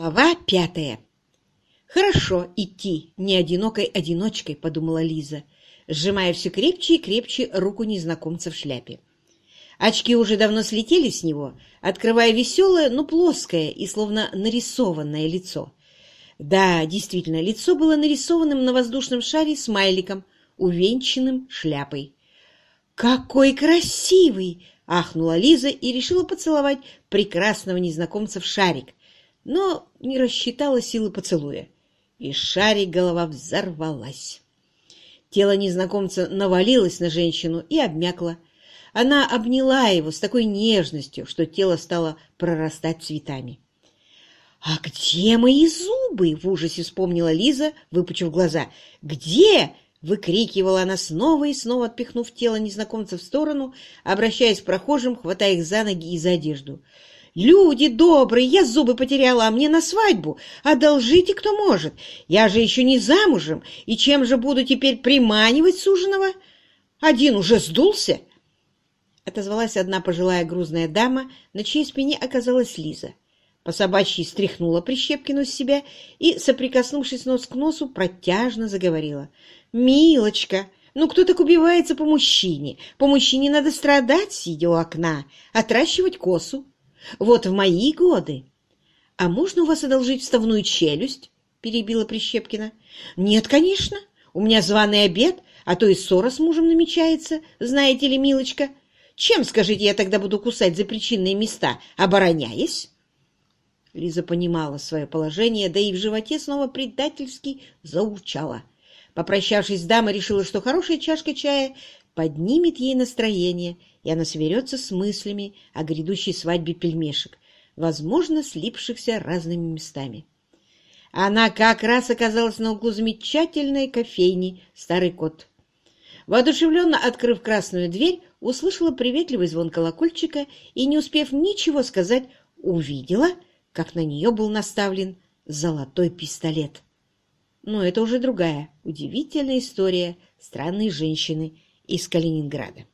Глава пятая. «Хорошо идти не одинокой одиночкой», — подумала Лиза, сжимая все крепче и крепче руку незнакомца в шляпе. Очки уже давно слетели с него, открывая веселое, но плоское и словно нарисованное лицо. Да, действительно, лицо было нарисованным на воздушном шаре смайликом, увенчанным шляпой. «Какой красивый!» — ахнула Лиза и решила поцеловать прекрасного незнакомца в шарик, но не рассчитала силы поцелуя, и шарик голова взорвалась. Тело незнакомца навалилось на женщину и обмякло. Она обняла его с такой нежностью, что тело стало прорастать цветами. «А где мои зубы?» — в ужасе вспомнила Лиза, выпучив глаза. «Где?» — выкрикивала она снова и снова, отпихнув тело незнакомца в сторону, обращаясь к прохожим, хватая их за ноги и за одежду. «Люди добрые, я зубы потеряла, а мне на свадьбу. Одолжите, кто может. Я же еще не замужем, и чем же буду теперь приманивать суженого? Один уже сдулся?» Отозвалась одна пожилая грузная дама, на чьей спине оказалась Лиза. По собачьей стряхнула Прищепкину с себя и, соприкоснувшись нос к носу, протяжно заговорила. «Милочка, ну кто так убивается по мужчине? По мужчине надо страдать, сидя у окна, отращивать косу. Вот в мои годы. А можно у вас одолжить вставную челюсть? Перебила Прищепкина. Нет, конечно. У меня званый обед, а то и ссора с мужем намечается, знаете ли, милочка. Чем, скажите, я тогда буду кусать за причинные места, обороняясь? Лиза понимала свое положение, да и в животе снова предательски заурчала. Попрощавшись с дамой, решила, что хорошая чашка чая поднимет ей настроение, и она сверется с мыслями о грядущей свадьбе пельмешек, возможно, слипшихся разными местами. Она как раз оказалась на углу замечательной кофейни «Старый кот». Воодушевленно открыв красную дверь, услышала приветливый звон колокольчика и, не успев ничего сказать, увидела, как на нее был наставлен золотой пистолет. Но это уже другая, удивительная история странной женщины из Калининграда.